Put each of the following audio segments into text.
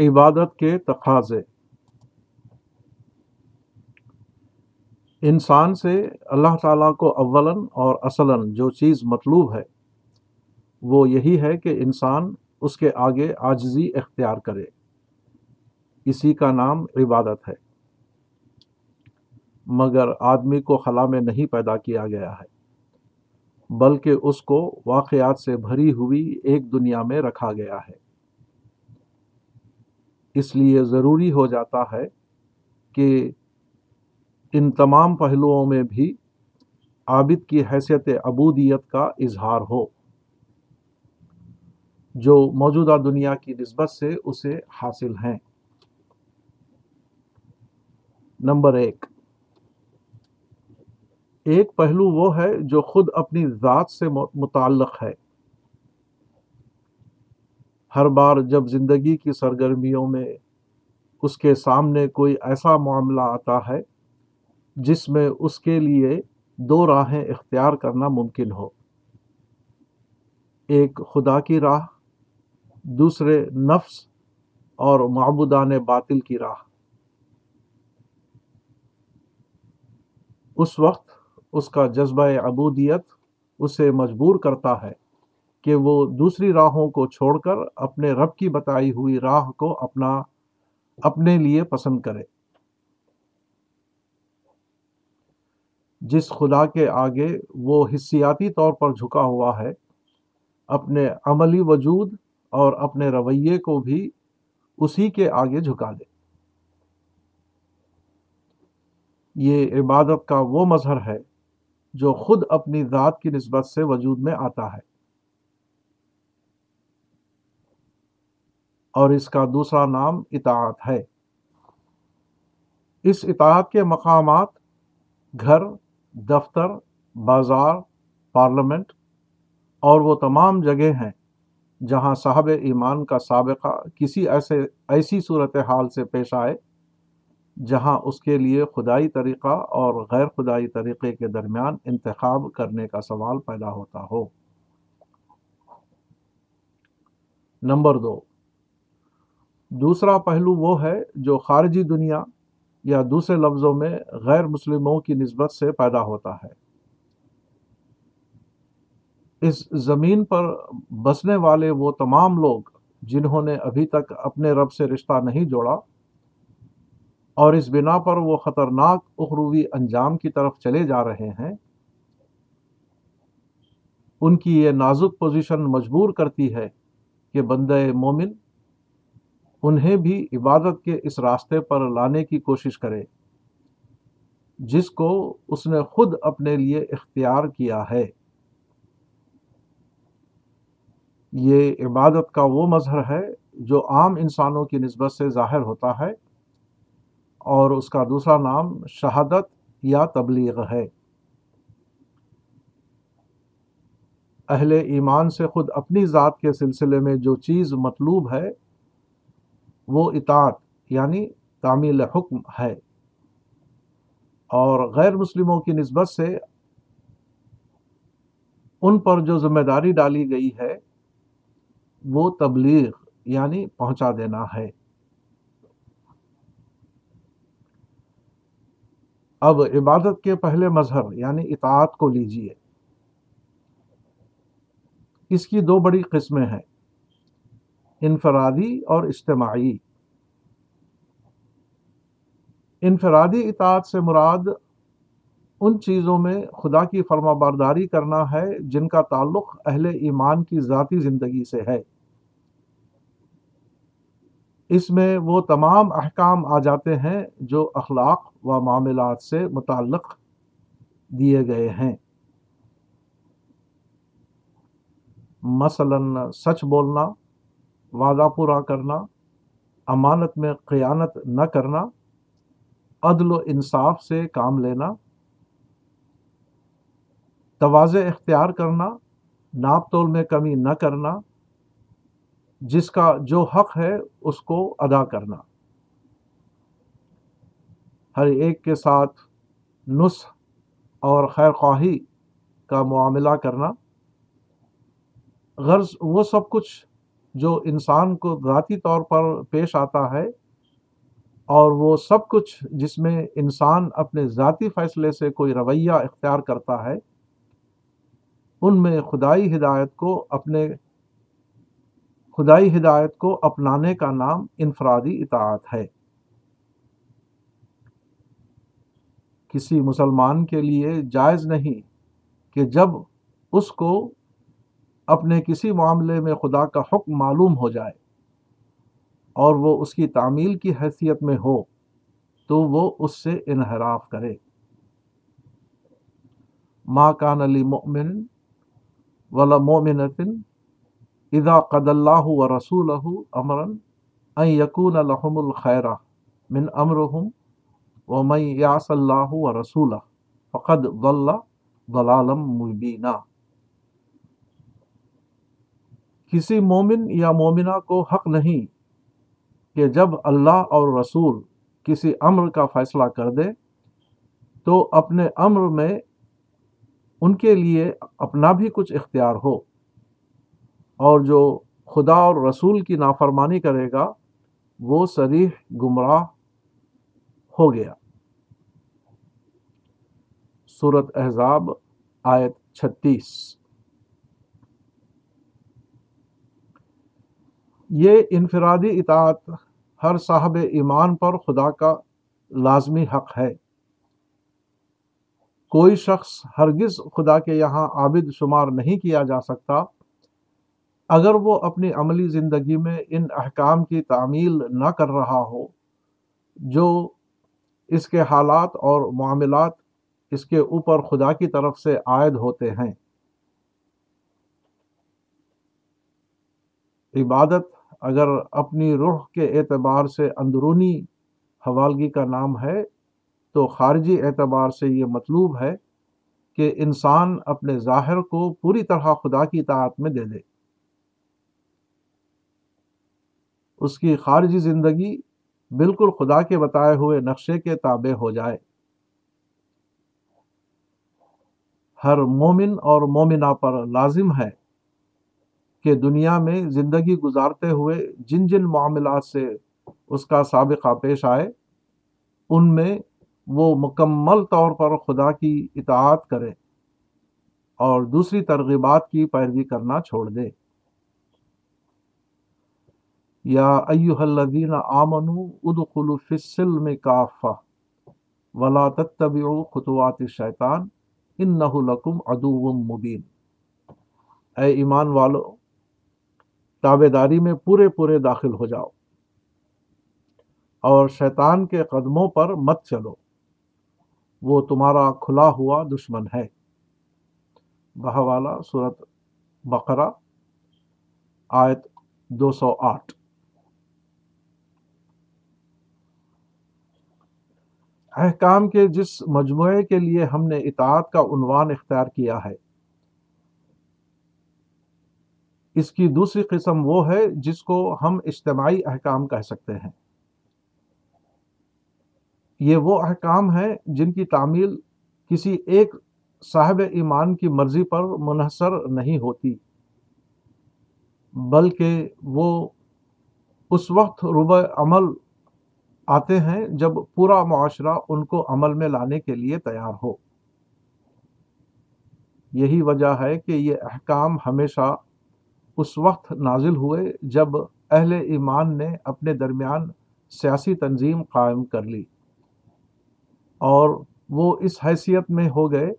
عبادت کے تقاضے۔ انسان سے اللہ تعالیٰ کو اولاً اور اصلاً جو چیز مطلوب ہے، وہ یہی ہے کہ انسان اس کے آگے آجزی اختیار کرے۔ اسی کا نام عبادت ہے۔ مگر آدمی کو خلا میں نہیں پیدا کیا گیا ہے، بلکہ اس کو واقعات سے بھری ہوئی ایک دنیا میں رکھا گیا ہے۔ اس لیے ضروری ہو جاتا ہے کہ ان تمام پہلوؤں میں بھی عابد کی حیثیت عبودیت کا اظہار ہو۔ جو موجودہ دنیا کی نسبت سے اسے حاصل ہیں۔ نمبر ایک۔ ایک پہلو وہ ہے جو خود اپنی ذات سے متعلق ہے۔ ہر بار جب زندگی کی سرگرمیوں میں اس کے سامنے کوئی ایسا معاملہ آتا ہے جس میں اس کے لیے دو راہیں اختیار کرنا ممکن ہو۔ ایک خدا کی راہ، دوسرے نفس اور معبودان باطل کی راہ۔ اس وقت اس کا جذبہ عبودیت اسے مجبور کرتا ہے۔ کہ وہ دوسری راہوں کو چھوڑ کر اپنے رب کی بتائی ہوئی راہ کو اپنا، اپنے لیے پسند کرے۔ جس خدا کے آگے وہ حصیاتی طور پر جھکا ہوا ہے، اپنے عملی وجود اور اپنے رویے کو بھی اسی کے آگے جھکا دے یہ عبادت کا وہ مظہر ہے جو خود اپنی ذات کی نسبت سے وجود میں آتا ہے۔ اور اس کا دوسرا نام اطاعت ہے۔ اس اطاعت کے مقامات گھر، دفتر، بازار، پارلیمنٹ اور وہ تمام جگہ ہیں جہاں صاحب ایمان کا سابقہ کسی ایسے، ایسی صورت حال سے پیش آئے جہاں اس کے لیے خدائی طریقہ اور غیر خدائی طریقے کے درمیان انتخاب کرنے کا سوال پیدا ہوتا ہو۔ نمبر دو۔ دوسرا پہلو وہ ہے جو خارجی دنیا یا دوسرے لفظوں میں غیر مسلموں کی نسبت سے پیدا ہوتا ہے۔ اس زمین پر بسنے والے وہ تمام لوگ جنہوں نے ابھی تک اپنے رب سے رشتہ نہیں جوڑا، اور اس بنا پر وہ خطرناک اخروی انجام کی طرف چلے جا رہے ہیں۔ ان کی یہ نازک پوزیشن مجبور کرتی ہے کہ بندہ مومن انہیں بھی عبادت کے اس راستے پر لانے کی کوشش کرے، جس کو اس نے خود اپنے لیے اختیار کیا ہے۔ یہ عبادت کا وہ مظہر ہے جو عام انسانوں کی نسبت سے ظاہر ہوتا ہے، اور اس کا دوسرا نام شہادت یا تبلیغ ہے۔ اہل ایمان سے خود اپنی ذات کے سلسلے میں جو چیز مطلوب ہے وہ اطاعت یعنی تعمیل حکم ہے۔ اور غیر مسلموں کی نسبت سے ان پر جو ذمہ داری ڈالی گئی ہے، وہ تبلیغ یعنی پہنچا دینا ہے۔ اب عبادت کے پہلے مظہر یعنی اطاعت کو لیجیے۔ اس کی دو بڑی قسمیں ہیں۔ انفرادی اور اجتماعی۔ انفرادی اطاعت سے مراد ان چیزوں میں خدا کی فرما برداری کرنا ہے جن کا تعلق اہل ایمان کی ذاتی زندگی سے ہے۔ اس میں وہ تمام احکام آ جاتے ہیں جو اخلاق و معاملات سے متعلق دیے گئے ہیں۔ مثلا سچ بولنا وعدہ پورا کرنا، امانت میں قیانت نہ کرنا، عدل و انصاف سے کام لینا توازے اختیار کرنا، ناپ تول میں کمی نہ کرنا، جس کا جو حق ہے اس کو ادا کرنا۔ ہر ایک کے ساتھ نسخ اور خیر خواہی کا معاملہ کرنا۔ غرض وہ سب کچھ جو انسان کو ذاتی طور پر پیش آتا ہے اور وہ سب کچھ جس میں انسان اپنے ذاتی فیصلے سے کوئی رویہ اختیار کرتا ہے، ان میں خدائی ہدایت کو اپنے، خدائی ہدایت کو اپنانے کا نام انفرادی اطاعت ہے۔ کسی مسلمان کے لیے جائز نہیں کہ جب اس کو اپنے کسی معاملے میں خدا کا حکم معلوم ہو جائے اور وہ اس کی تعمیل کی حیثیت میں ہو، تو وہ اس سے انحراف کرے۔ ما کان علی مؤمن ولا مومنت اذا قد اللہ و رسول امرن ان یقون الحم الخیرہ من امرحم و میں یاس اللہ و رسول فقد ضل ضلالم مبینہ کسی مومن یا مومنہ کو حق نہیں کہ جب اللہ اور رسول کسی امر کا فیصلہ کر دے، تو اپنے امر میں ان کے لیے اپنا بھی کچھ اختیار ہو۔ اور جو خدا اور رسول کی نافرمانی کرے گا، وہ سریح گمراہ ہو گیا۔ صورت احزاب، آیت چھتیس۔ یہ انفرادی اطاعت ہر صاحب ایمان پر خدا کا لازمی حق ہے۔ کوئی شخص ہرگز خدا کے یہاں عابد شمار نہیں کیا جا سکتا۔ اگر وہ اپنی عملی زندگی میں ان احکام کی تعمیل نہ کر رہا ہو، جو اس کے حالات اور معاملات اس کے اوپر خدا کی طرف سے عائد ہوتے ہیں۔ عبادت اگر اپنی روح کے اعتبار سے اندرونی حوالگی کا نام ہے، تو خارجی اعتبار سے یہ مطلوب ہے کہ انسان اپنے ظاہر کو پوری طرح خدا کی اطاعت میں دے دے۔ اس کی خارجی زندگی بالکل خدا کے بتائے ہوئے نقشے کے تابع ہو جائے۔ ہر مومن اور مومنہ پر لازم ہے کہ دنیا میں زندگی گزارتے ہوئے جن جن معاملات سے اس کا سابقہ پیش آئے، ان میں وہ مکمل طور پر خدا کی اطاعت کرے اور دوسری ترغیبات کی پیروی کرنا چھوڑ دے۔ یا ایوہ الذین آمنوا ادخلوا فی السلم کافہ ولا تتبعوا خطوات الشیطان انہو لکم عدو مبین۔ اے ایمان والو تابے داری میں پورے پورے داخل ہو جاؤ۔ اور شیطان کے قدموں پر مت چلو۔ وہ تمہارا کھلا ہوا دشمن ہے۔ بہوالا صورت بقرہ، آیت دو سو آٹھ۔ احکام کے جس مجموعے کے لیے ہم نے اطاعت کا عنوان اختیار کیا ہے اس کی دوسری قسم وہ ہے جس کو ہم اجتماعی احکام کہہ سکتے ہیں۔ یہ وہ احکام ہیں جن کی تعمیل کسی ایک صاحب ایمان کی مرضی پر منحصر نہیں ہوتی، بلکہ وہ اس وقت رب عمل آتے ہیں جب پورا معاشرہ ان کو عمل میں لانے کے لیے تیار ہو۔ یہی وجہ ہے کہ یہ احکام ہمیشہ اس وقت نازل ہوئے جب اہل ایمان نے اپنے درمیان سیاسی تنظیم قائم کر لی اور وہ اس حیثیت میں ہو گئے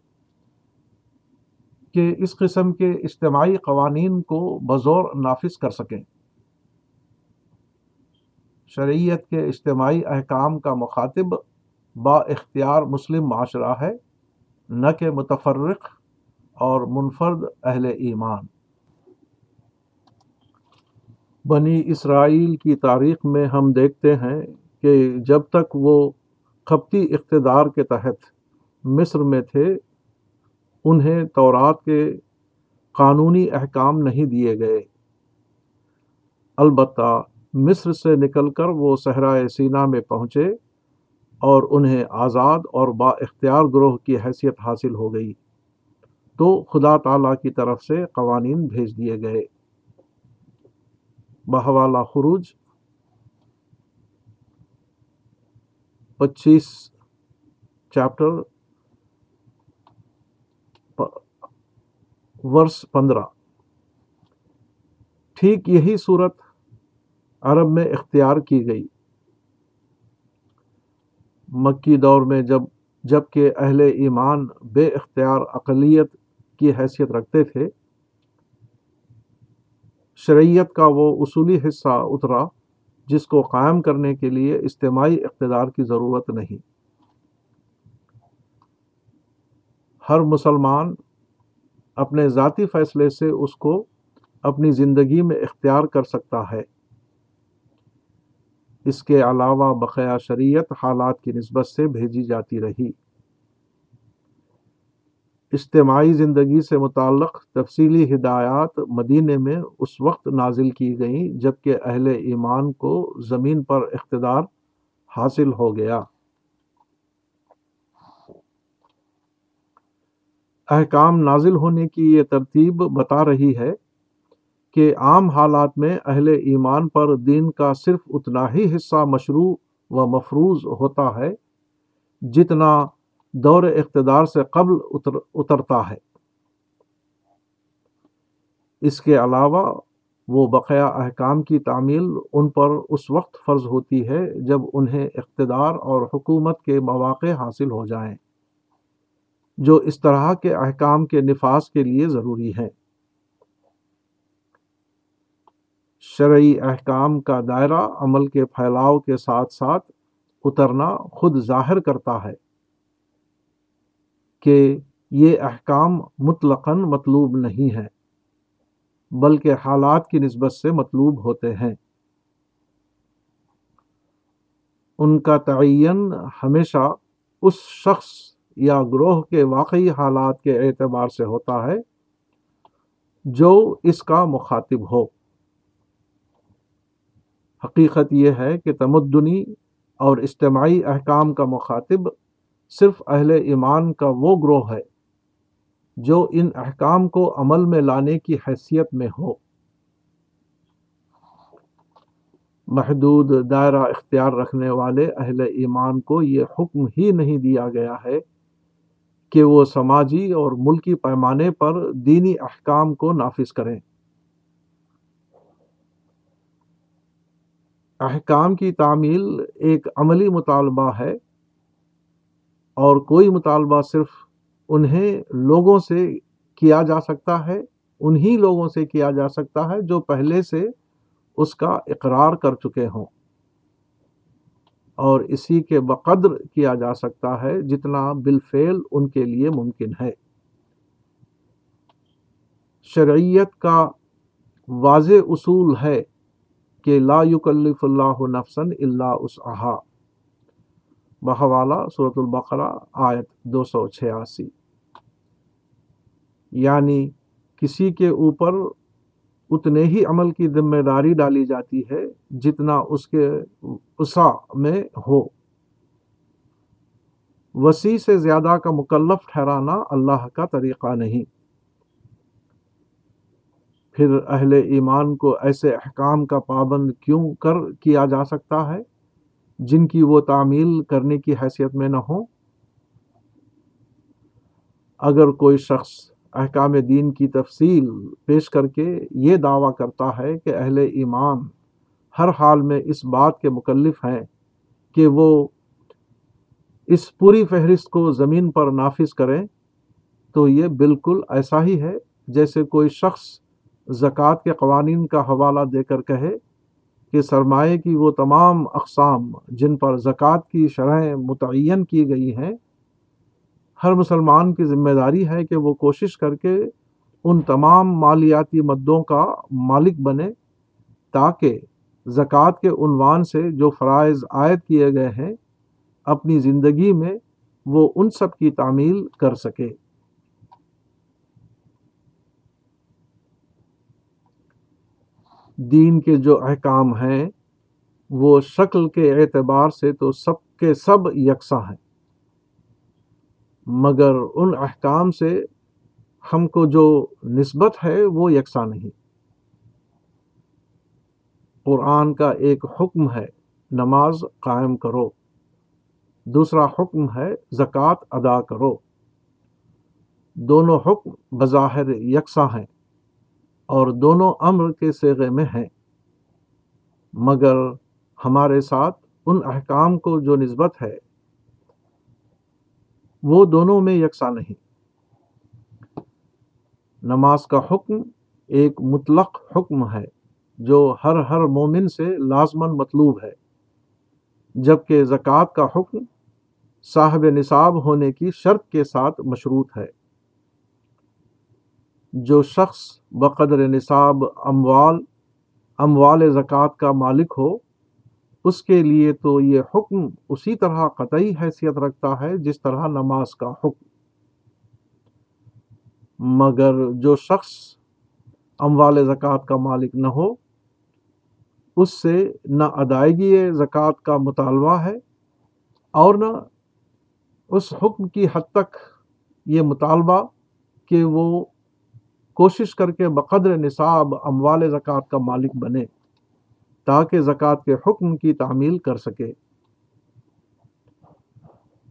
کہ اس قسم کے اجتماعی قوانین کو بزور نافذ کر سکیں۔ شرعیت کے اجتماعی احکام کا مخاطب با اختیار مسلم معاشرہ ہے، نہ کہ متفرق اور منفرد اہل ایمان۔ بنی اسرائیل کی تاریخ میں ہم دیکھتے ہیں کہ جب تک وہ خپتی اقتدار کے تحت مصر میں تھے، انہیں تورات کے قانونی احکام نہیں دیے گئے۔ البتہ مصر سے نکل کر وہ صحرائے سینا میں پہنچے اور انہیں آزاد اور با اختیار گروہ کی حیثیت حاصل ہو گئی۔ تو خدا تعالیٰ کی طرف سے قوانین بھیج دیے گئے۔ بحوالہ خروج، پچیس چیپٹر ورس پندرہ۔ ٹھیک یہی صورت عرب میں اختیار کی گئی۔ مکی دور میں جب جبکہ اہل ایمان بے اختیار اقلیت کی حیثیت رکھتے تھے شریعت کا وہ اصولی حصہ اترا جس کو قائم کرنے کے لیے اجتماعی اقتدار کی ضرورت نہیں۔ ہر مسلمان اپنے ذاتی فیصلے سے اس کو اپنی زندگی میں اختیار کر سکتا ہے۔ اس کے علاوہ بقیہ شریعت حالات کی نسبت سے بھیجی جاتی رہی۔ اجتماعی زندگی سے متعلق تفصیلی ہدایات مدینے میں اس وقت نازل کی گئیں، جبکہ اہل ایمان کو زمین پر اقتدار حاصل ہو گیا۔ احکام نازل ہونے کی یہ ترتیب بتا رہی ہے کہ عام حالات میں اہل ایمان پر دین کا صرف اتنا ہی حصہ مشروع و مفروض ہوتا ہے جتنا دور اقتدار سے قبل اتر، اترتا ہے۔ اس کے علاوہ وہ بقیہ احکام کی تعمیل ان پر اس وقت فرض ہوتی ہے جب انہیں اقتدار اور حکومت کے مواقع حاصل ہو جائیں، جو اس طرح کے احکام کے نفاذ کے لیے ضروری ہیں۔ شرعی احکام کا دائرہ عمل کے پھیلاؤ کے ساتھ ساتھ اترنا خود ظاہر کرتا ہے۔ کہ یہ احکام مطلقاً مطلوب نہیں ہے بلکہ حالات کی نسبت سے مطلوب ہوتے ہیں۔ ان کا تعین ہمیشہ اس شخص یا گروہ کے واقعی حالات کے اعتبار سے ہوتا ہے جو اس کا مخاطب ہو۔ حقیقت یہ ہے کہ تمدنی اور اجتماعی احکام کا مخاطب صرف اہل ایمان کا وہ گروہ ہے جو ان احکام کو عمل میں لانے کی حیثیت میں ہو۔ محدود دائرہ اختیار رکھنے والے اہل ایمان کو یہ حکم ہی نہیں دیا گیا ہے کہ وہ سماجی اور ملکی پیمانے پر دینی احکام کو نافذ کریں۔ احکام کی تعمیل ایک عملی مطالبہ ہے۔ اور کوئی مطالبہ صرف انہیں لوگوں سے کیا جا سکتا ہے، انہی لوگوں سے کیا جا سکتا ہے جو پہلے سے اس کا اقرار کر چکے ہوں۔ اور اسی کے بقدر کیا جا سکتا ہے جتنا بالفعل ان کے لیے ممکن ہے۔ شرعیت کا واضح اصول ہے کہ لا یکلف اللہ نفسن اللہ اس بحوالہ صورت البقرہ، آیت دو سو چھیاسی۔ یعنی کسی کے اوپر اتنے ہی عمل کی ذمہ داری ڈالی جاتی ہے جتنا اس کے اسا میں ہو۔ وسیع سے زیادہ کا مکلف ٹھہرانا اللہ کا طریقہ نہیں۔ پھر اہل ایمان کو ایسے احکام کا پابند کیوں کر کیا جا سکتا ہے؟ جن کی وہ تعمیل کرنے کی حیثیت میں نہ ہوں اگر کوئی شخص احکام دین کی تفصیل پیش کر کے یہ دعویٰ کرتا ہے کہ اہل ایمان ہر حال میں اس بات کے مکلف ہیں کہ وہ اس پوری فہرست کو زمین پر نافذ کریں، تو یہ بالکل ایسا ہی ہے جیسے کوئی شخص زکوٰۃ کے قوانین کا حوالہ دے کر کہے کہ سرمایہ کی وہ تمام اقسام جن پر زکوٰۃ کی شرح متعین کی گئی ہیں، ہر مسلمان کی ذمہ داری ہے کہ وہ کوشش کر کے ان تمام مالیاتی مدوں کا مالک بنے تاکہ زکوٰۃ کے عنوان سے جو فرائض عائد کیے گئے ہیں، اپنی زندگی میں وہ ان سب کی تعمیل کر سکے۔ دین کے جو احکام ہیں، وہ شکل کے اعتبار سے تو سب کے سب یکساں ہیں۔ مگر ان احکام سے ہم کو جو نسبت ہے، وہ یکساں نہیں۔ قرآن کا ایک حکم ہے، نماز قائم کرو۔ دوسرا حکم ہے، زکوٰۃ ادا کرو۔ دونوں حکم بظاہر یکساں ہیں۔ اور دونوں امر کے سیغے میں ہیں۔ مگر ہمارے ساتھ ان احکام کو جو نسبت ہے، وہ دونوں میں یکساں نہیں۔ نماز کا حکم ایک مطلق حکم ہے، جو ہر ہر مومن سے لازمن مطلوب ہے، جبکہ زکوٰۃ کا حکم صاحب نصاب ہونے کی شرط کے ساتھ مشروط ہے۔ جو شخص بقدر نصاب اموال اموال زکوٰۃ کا مالک ہو، اس کے لیے تو یہ حکم اسی طرح قطعی حیثیت رکھتا ہے جس طرح نماز کا حکم۔ مگر جو شخص اموال زکوٰۃ کا مالک نہ ہو، اس سے نہ ادائیگی زکوٰۃ کا مطالبہ ہے اور نہ اس حکم کی حد تک یہ مطالبہ کہ وہ کوشش کر کے بقدر نصاب اموال زکوٰۃ کا مالک بنے تاکہ زکوٰۃ کے حکم کی تعمیل کر سکے۔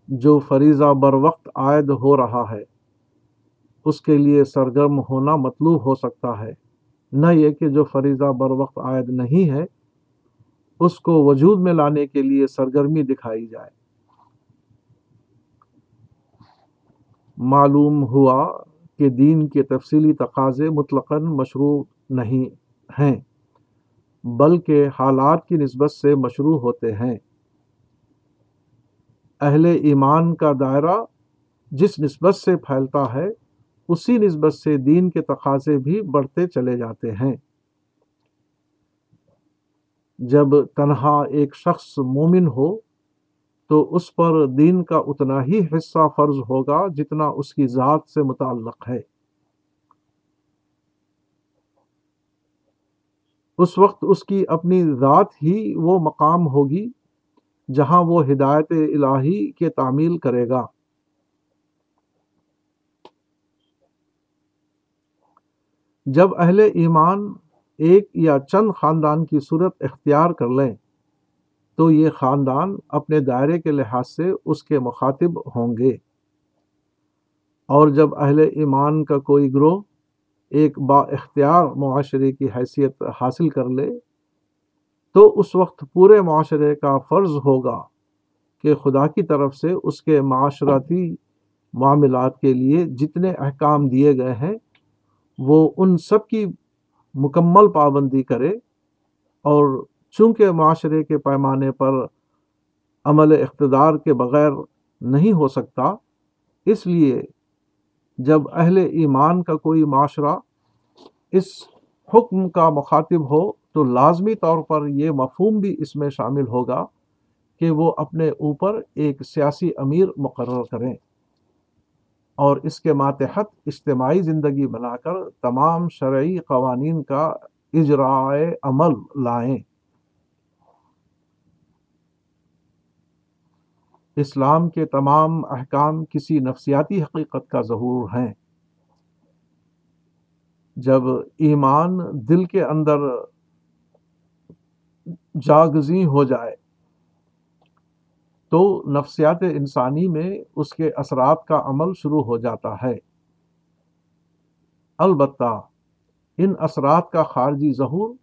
جو فریضہ بر وقت عائد ہو رہا ہے، اس کے لیے سرگرم ہونا مطلوب ہو سکتا ہے۔ نہ یہ کہ جو فریضہ بر وقت عائد نہیں ہے، اس کو وجود میں لانے کے لیے سرگرمی دکھائی جائے۔ معلوم ہوا کہ دین کے تفصیلی تقاضے مطلق مشروع نہیں ہیں، بلکہ حالات کی نسبت سے مشروع ہوتے ہیں۔ اہل ایمان کا دائرہ جس نسبت سے پھیلتا ہے، اسی نسبت سے دین کے تقاضے بھی بڑھتے چلے جاتے ہیں۔ جب تنہا ایک شخص مومن ہو تو اس پر دین کا اتنا ہی حصہ فرض ہوگا جتنا اس کی ذات سے متعلق ہے۔ اس وقت اس کی اپنی ذات ہی وہ مقام ہوگی جہاں وہ ہدایت الہی کے تعمیل کرے گا۔ جب اہل ایمان ایک یا چند خاندان کی صورت اختیار کر لیں تو یہ خاندان اپنے دائرے کے لحاظ سے اس کے مخاطب ہوں گے۔ اور جب اہل ایمان کا کوئی گروہ ایک با اختیار معاشرے کی حیثیت حاصل کر لے، تو اس وقت پورے معاشرے کا فرض ہوگا کہ خدا کی طرف سے اس کے معاشرتی معاملات کے لیے جتنے احکام دیے گئے ہیں، وہ ان سب کی مکمل پابندی کرے اور چونکہ معاشرے کے پیمانے پر عمل اقتدار کے بغیر نہیں ہو سکتا، اس لیے جب اہل ایمان کا کوئی معاشرہ اس حکم کا مخاطب ہو تو لازمی طور پر یہ مفہوم بھی اس میں شامل ہوگا کہ وہ اپنے اوپر ایک سیاسی امیر مقرر کریں اور اس کے ماتحت اجتماعی زندگی بنا کر تمام شرعی قوانین کا اجراء عمل لائیں۔ اسلام کے تمام احکام کسی نفسیاتی حقیقت کا ظہور ہیں۔ جب ایمان دل کے اندر جاگزی ہو جائے، تو نفسیات انسانی میں اس کے اثرات کا عمل شروع ہو جاتا ہے۔ البتہ ان اثرات کا خارجی ظہور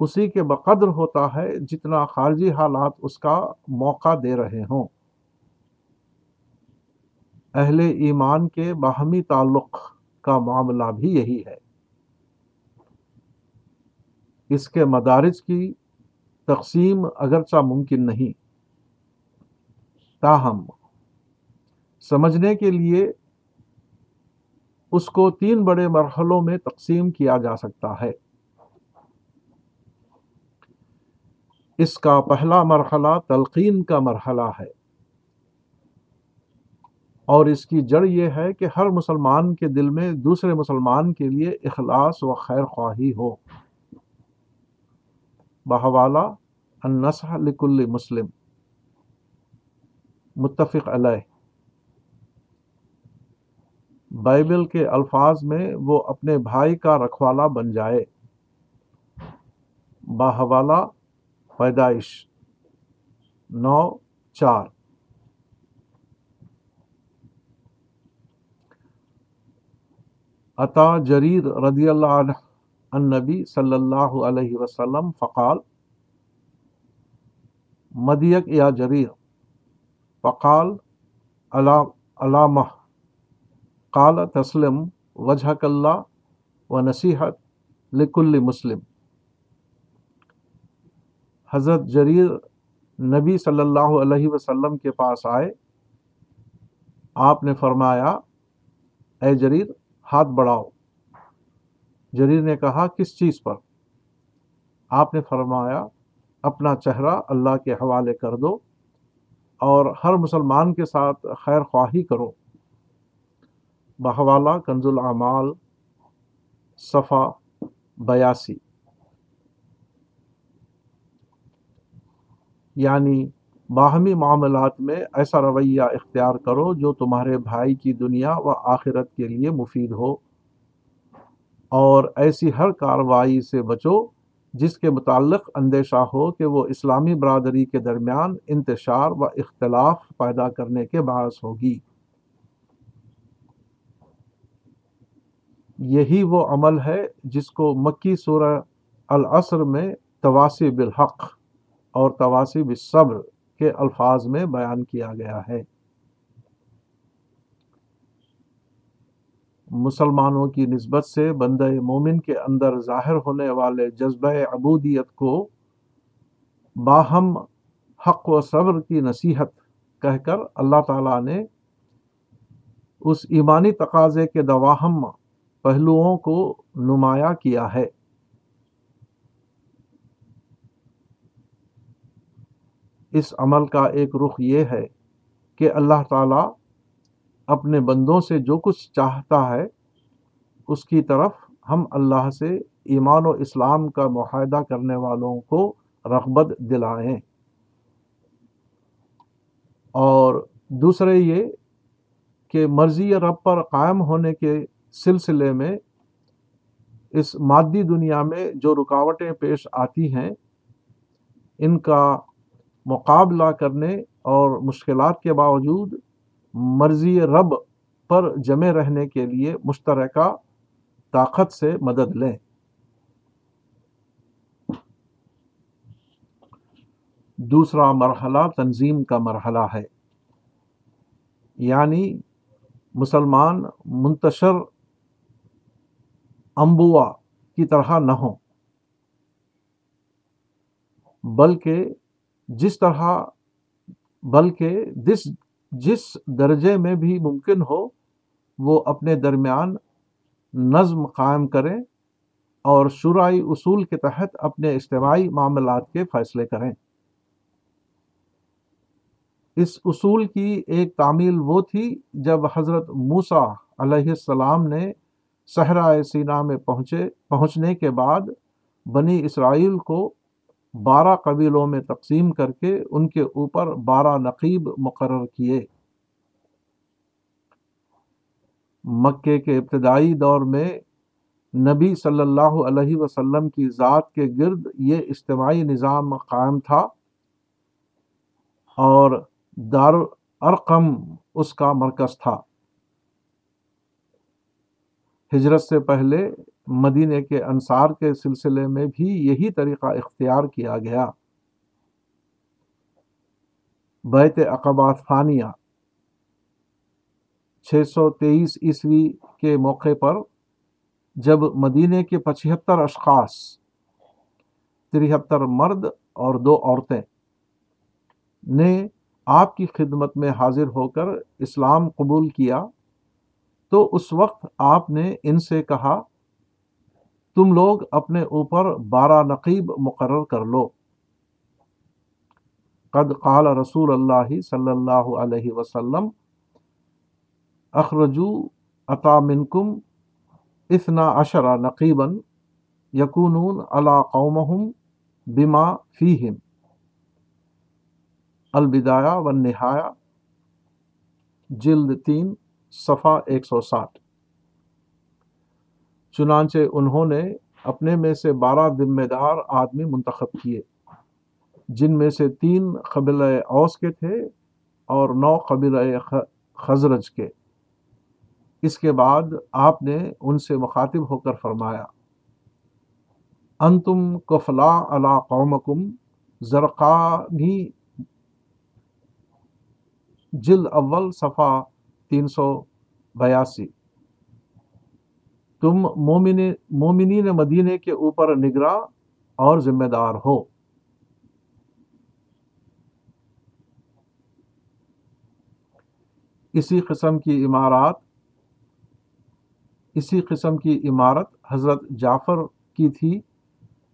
اسی کے بقدر ہوتا ہے جتنا خارجی حالات اس کا موقع دے رہے ہوں۔ اہل ایمان کے باہمی تعلق کا معاملہ بھی یہی ہے۔ اس کے مدارج کی تقسیم اگرچہ ممکن نہیں، تاہم، سمجھنے کے لیے اس کو تین بڑے مرحلوں میں تقسیم کیا جا سکتا ہے۔ اس کا پہلا مرحلہ تلقین کا مرحلہ ہے۔ اور اس کی جڑ یہ ہے کہ ہر مسلمان کے دل میں دوسرے مسلمان کے لیے اخلاص و خیر خواہی ہو۔ بحوالہ النصح لکل مسلم۔ متفق علیہ۔ بائبل کے الفاظ میں وہ اپنے بھائی کا رکھوالا بن جائے۔ باہوالا پیدائش۔ نو چار۔ عطا جریر رضی اللہ عنہ النبی صلی اللہ علیہ وسلم فقال مدیق یا جریر، فقال علامہ، قال، تسلم وجہ اللہ و نصیحت لکل مسلم۔ حضرت جریر نبی صلی اللہ علیہ وسلم کے پاس آئے، آپ نے فرمایا، اے جریر ہاتھ بڑھاؤ۔ جریر نے کہا، کس چیز پر؟ آپ نے فرمایا، اپنا چہرہ اللہ کے حوالے کر دو اور ہر مسلمان کے ساتھ خیر خواہی کرو۔ بحوالہ کنز العمال صفا، بیاسی۔ یعنی باہمی معاملات میں ایسا رویہ اختیار کرو جو تمہارے بھائی کی دنیا و آخرت کے لیے مفید ہو۔ اور ایسی ہر کارروائی سے بچو جس کے متعلق اندیشہ ہو کہ وہ اسلامی برادری کے درمیان انتشار و اختلاف پیدا کرنے کے باعث ہوگی۔ یہی وہ عمل ہے جس کو مکی سورہ العصر میں تواسی بالحق اور تواسی بالصبر کے الفاظ میں بیان کیا گیا ہے۔ مسلمانوں کی نسبت سے بندہ مومن کے اندر ظاہر ہونے والے جذبہ عبودیت کو باہم حق و صبر کی نصیحت کہہ کر اللہ تعالیٰ نے اس ایمانی تقاضے کے دواہم پہلوؤں کو نمایاں کیا ہے۔ اس عمل کا ایک رخ یہ ہے کہ اللہ تعالیٰ اپنے بندوں سے جو کچھ چاہتا ہے، اس کی طرف ہم اللہ سے ایمان و اسلام کا معاہدہ کرنے والوں کو رغبت دلائیں۔ اور دوسرے یہ کہ مرضی رب پر قائم ہونے کے سلسلے میں اس مادی دنیا میں جو رکاوٹیں پیش آتی ہیں، ان کا مقابلہ کرنے اور مشکلات کے باوجود مرضی رب پر جمے رہنے کے لیے مشترکہ طاقت سے مدد لیں۔ دوسرا مرحلہ تنظیم کا مرحلہ ہے۔ یعنی مسلمان منتشر امبوا کی طرح نہ ہوں، بلکہ جس طرح، بلکہ جس جس درجے میں بھی ممکن ہو، وہ اپنے درمیان نظم قائم کریں اور شرائی اصول کے تحت اپنے اجتماعی معاملات کے فیصلے کریں۔ اس اصول کی ایک تعمیل وہ تھی جب حضرت موسا علیہ السلام نے صحرائے سینا میں پہنچے، پہنچنے کے بعد بنی اسرائیل کو بارہ قبیلوں میں تقسیم کر کے ان کے اوپر بارہ نقیب مقرر کیے۔ مکے کے ابتدائی دور میں نبی صلی اللہ علیہ وسلم کی ذات کے گرد یہ اجتماعی نظام قائم تھا اور دار ارقم اس کا مرکز تھا۔ ہجرت سے پہلے مدینے کے انصار کے سلسلے میں بھی یہی طریقہ اختیار کیا گیا۔ بیت اقبات ثانیہ، چھ سو تیئیس عیسوی کے موقع پر جب مدینے کے پچہتر اشخاص، ترہتر مرد اور دو عورتیں نے آپ کی خدمت میں حاضر ہو کر اسلام قبول کیا، تو اس وقت آپ نے ان سے کہا تم لوگ اپنے اوپر بارہ نقیب مقرر کر لو۔ قد قال رسول اللہ صلی اللہ علیہ وسلم، اخرجو عطا منکم اثنا اشرا نقیباً یقون علا قومہم بما فیہم۔ البدایہ و نہایا جلد تین، صفحہ ایک سو ساٹھ۔ چنانچہ انہوں نے اپنے میں سے بارہ ذمہ دار آدمی منتخب کیے، جن میں سے تین قبل اوس کے تھے اور نو قبل خزرج کے۔ اس کے بعد آپ نے ان سے مخاطب ہو کر فرمایا، انتم کفلا علا قومکم زرقانی جلد اول صفحہ تین سو بیاسی۔ تم مومنین مدینے کے اوپر نگراں اور ذمہ دار ہو۔ اسی قسم کی عمارات، اسی قسم کی عمارت حضرت جعفر کی تھی،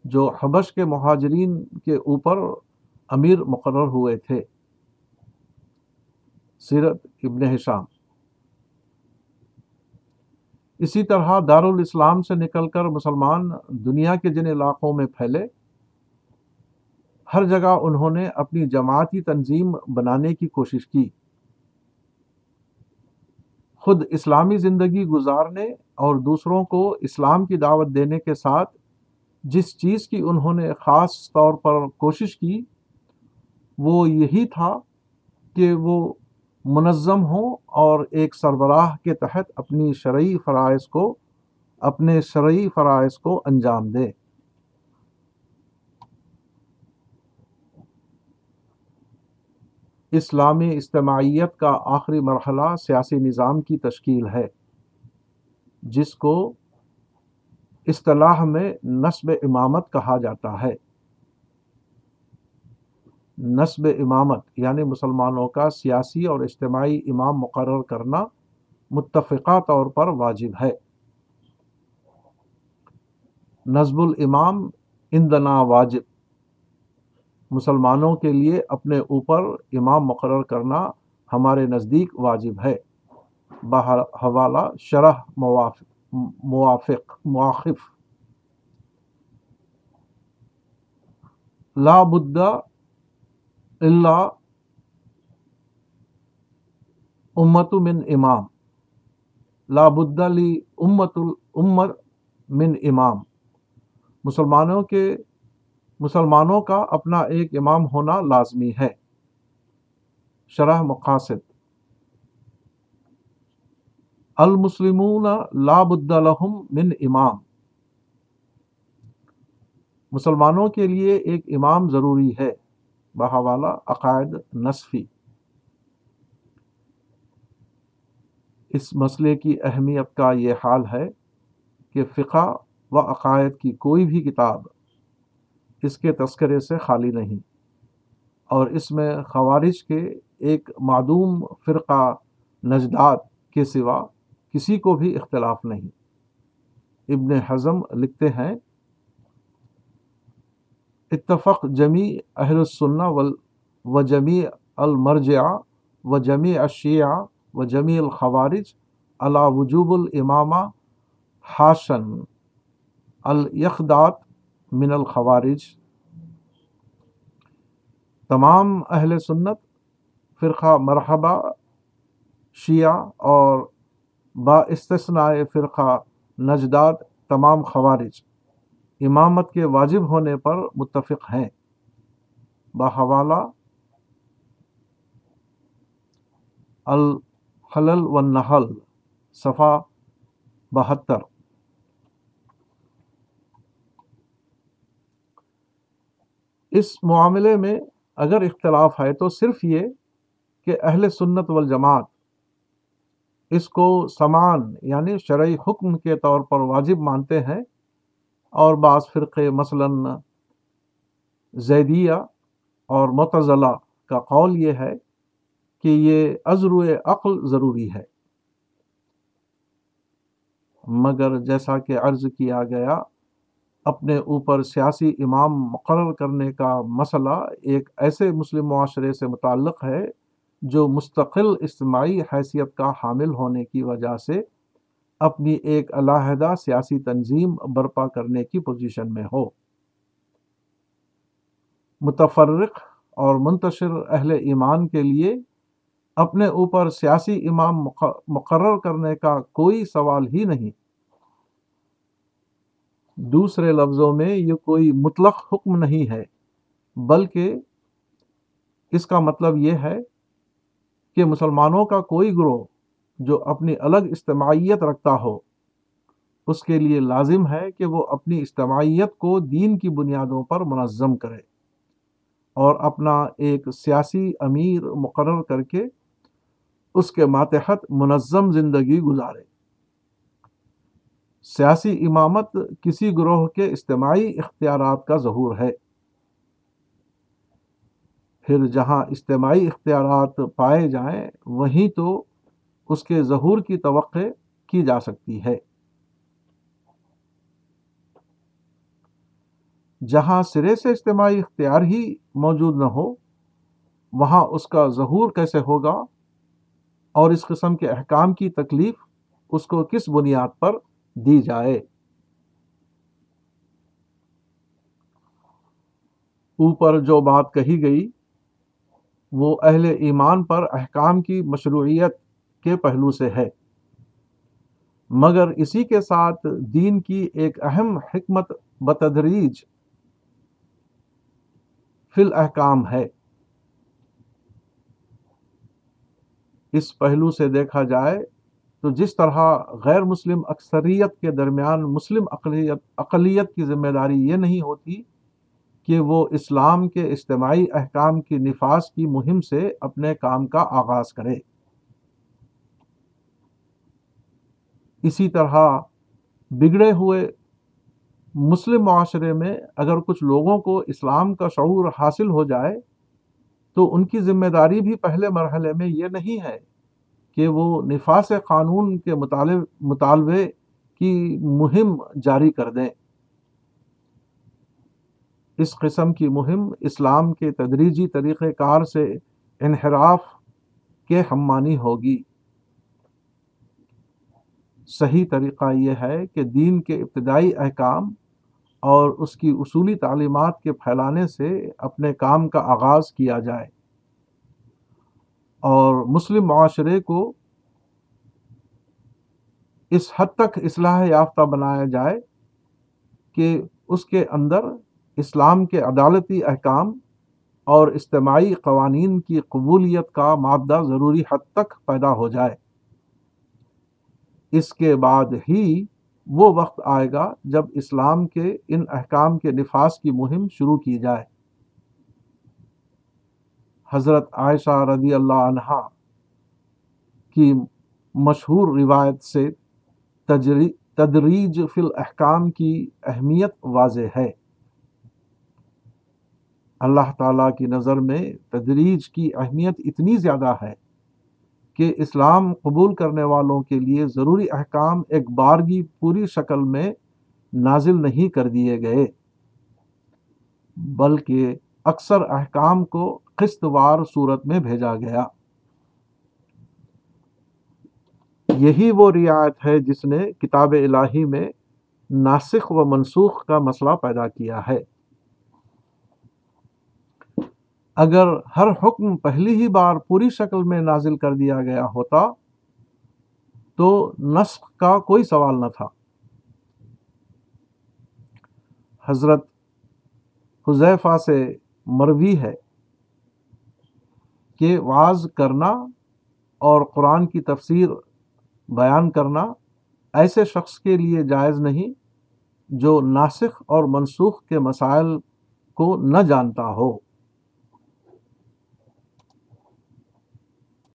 جو حبش کے مہاجرین کے اوپر امیر مقرر ہوئے تھے۔ سیرت ابن حشام۔ اسی طرح دارالاسلام سے نکل کر مسلمان دنیا کے جن علاقوں میں پھیلے، ہر جگہ انہوں نے اپنی جماعتی تنظیم بنانے کی کوشش کی۔ خود اسلامی زندگی گزارنے اور دوسروں کو اسلام کی دعوت دینے کے ساتھ جس چیز کی انہوں نے خاص طور پر کوشش کی، وہ یہی تھا کہ وہ منظم ہوں اور ایک سربراہ کے تحت اپنی شرعی فرائض کو، اپنے شرعی فرائض کو انجام دے۔ اسلامی اجتماعیت کا آخری مرحلہ سیاسی نظام کی تشکیل ہے، جس کو اصطلاح میں نصب امامت کہا جاتا ہے۔ نصب امامت یعنی مسلمانوں کا سیاسی اور اجتماعی امام مقرر کرنا متفقہ طور پر واجب ہے۔ نصب الامام اندنا واجب۔ مسلمانوں کے لیے اپنے اوپر امام مقرر کرنا ہمارے نزدیک واجب ہے۔ حوالہ شرح موافق موافق، مواقف۔ لا بد اللہ امت من امام. لا بد لی امت الامت من امام. مسلمانوں کے مسلمانوں کا اپنا ایک امام ہونا لازمی ہے. شرح مقاصد. المسلمون لا بد لهم من امام. مسلمانوں کے لیے ایک امام ضروری ہے. بحوالہ عقائد نصفی اس مسئلے کی اہمیت کا یہ حال ہے کہ فقہ و عقائد کی کوئی بھی کتاب اس کے تذکرے سے خالی نہیں اور اس میں خوارج کے ایک معدوم فرقہ نجداد کے سوا کسی کو بھی اختلاف نہیں۔ ابن حزم لکھتے ہیں اتفق جمی اہل السنہ و جمی المرجع و جمی الشیعہ و جمی الخوارج علا وجوب الامامہ حاشن الیخدات من الخوارج۔ تمام اہل سنت، فرقہ مرحبہ، شیعہ اور با استثناء فرقہ نجداد، تمام خوارج۔ امامت کے واجب ہونے پر متفق ہیں۔ بحوالہ الحلل والنحل، صفحہ بہتر۔ اس معاملے میں اگر اختلاف ہے تو صرف یہ کہ اہل سنت والجماعت اس کو سمان یعنی شرعی حکم کے طور پر واجب مانتے ہیں اور بعض فرقے مثلا زیدیہ اور متضلہ کا قول یہ ہے کہ یہ عزر عقل ضروری ہے۔ مگر جیسا کہ عرض کیا گیا، اپنے اوپر سیاسی امام مقرر کرنے کا مسئلہ ایک ایسے مسلم معاشرے سے متعلق ہے جو مستقل اجتماعی حیثیت کا حامل ہونے کی وجہ سے اپنی ایک علیحدہ سیاسی تنظیم برپا کرنے کی پوزیشن میں ہو۔ متفرق اور منتشر اہل ایمان کے لیے اپنے اوپر سیاسی امام مقرر کرنے کا کوئی سوال ہی نہیں۔ دوسرے لفظوں میں یہ کوئی مطلق حکم نہیں ہے، بلکہ اس کا مطلب یہ ہے کہ مسلمانوں کا کوئی گروہ جو اپنی الگ اجتماعیت رکھتا ہو، اس کے لیے لازم ہے کہ وہ اپنی اجتماعیت کو دین کی بنیادوں پر منظم کرے اور اپنا ایک سیاسی امیر مقرر کر کے اس کے ماتحت منظم زندگی گزارے۔ سیاسی امامت کسی گروہ کے اجتماعی اختیارات کا ظہور ہے۔ پھر جہاں اجتماعی اختیارات پائے جائیں، وہیں تو اس کے ظہور کی توقع کی جا سکتی ہے۔ جہاں سرے سے اجتماعی اختیار ہی موجود نہ ہو، وہاں اس کا ظہور کیسے ہوگا اور اس قسم کے احکام کی تکلیف اس کو کس بنیاد پر دی جائے؟ اوپر جو بات کہی گئی، وہ اہل ایمان پر احکام کی مشروعیت کے پہلو سے ہے۔ مگر اسی کے ساتھ دین کی ایک اہم حکمت بتدریج فی الاحکام ہے۔ اس پہلو سے دیکھا جائے تو جس طرح غیر مسلم اکثریت کے درمیان مسلم اقلیت اقلیت کی ذمہ داری یہ نہیں ہوتی کہ وہ اسلام کے اجتماعی احکام کی نفاذ کی مہم سے اپنے کام کا آغاز کرے۔ اسی طرح بگڑے ہوئے مسلم معاشرے میں اگر کچھ لوگوں کو اسلام کا شعور حاصل ہو جائے، تو ان کی ذمہ داری بھی پہلے مرحلے میں یہ نہیں ہے کہ وہ نفاذ قانون کے مطالبے کی مہم جاری کر دیں۔ اس قسم کی مہم اسلام کے تدریجی طریقہ کار سے انحراف کے ہمانی ہوگی۔ صحیح طریقہ یہ ہے کہ دین کے ابتدائی احکام اور اس کی اصولی تعلیمات کے پھیلانے سے اپنے کام کا آغاز کیا جائے۔ اور مسلم معاشرے کو اس حد تک اصلاح یافتہ بنایا جائے کہ اس کے اندر اسلام کے عدالتی احکام اور اجتماعی قوانین کی قبولیت کا مادہ ضروری حد تک پیدا ہو جائے۔ اس کے بعد ہی وہ وقت آئے گا جب اسلام کے ان احکام کے نفاذ کی مہم شروع کی جائے۔ حضرت عائشہ رضی اللہ عنہ کی مشہور روایت سے تدریج فی الاحکام کی اہمیت واضح ہے۔ اللہ تعالیٰ کی نظر میں تدریج کی اہمیت اتنی زیادہ ہے کہ اسلام قبول کرنے والوں کے لیے ضروری احکام ایک بارگی پوری شکل میں نازل نہیں کر دیے گئے، بلکہ اکثر احکام کو قسط وار صورت میں بھیجا گیا۔ یہی وہ رعایت ہے جس نے کتاب الہی میں ناسخ و منسوخ کا مسئلہ پیدا کیا ہے۔ اگر ہر حکم پہلی ہی بار پوری شکل میں نازل کر دیا گیا ہوتا، تو نسخ کا کوئی سوال نہ تھا۔ حضرت حذیفہ سے مروی ہے کہ واز کرنا اور قرآن کی تفسیر بیان کرنا ایسے شخص کے لیے جائز نہیں جو ناسخ اور منسوخ کے مسائل کو نہ جانتا ہو۔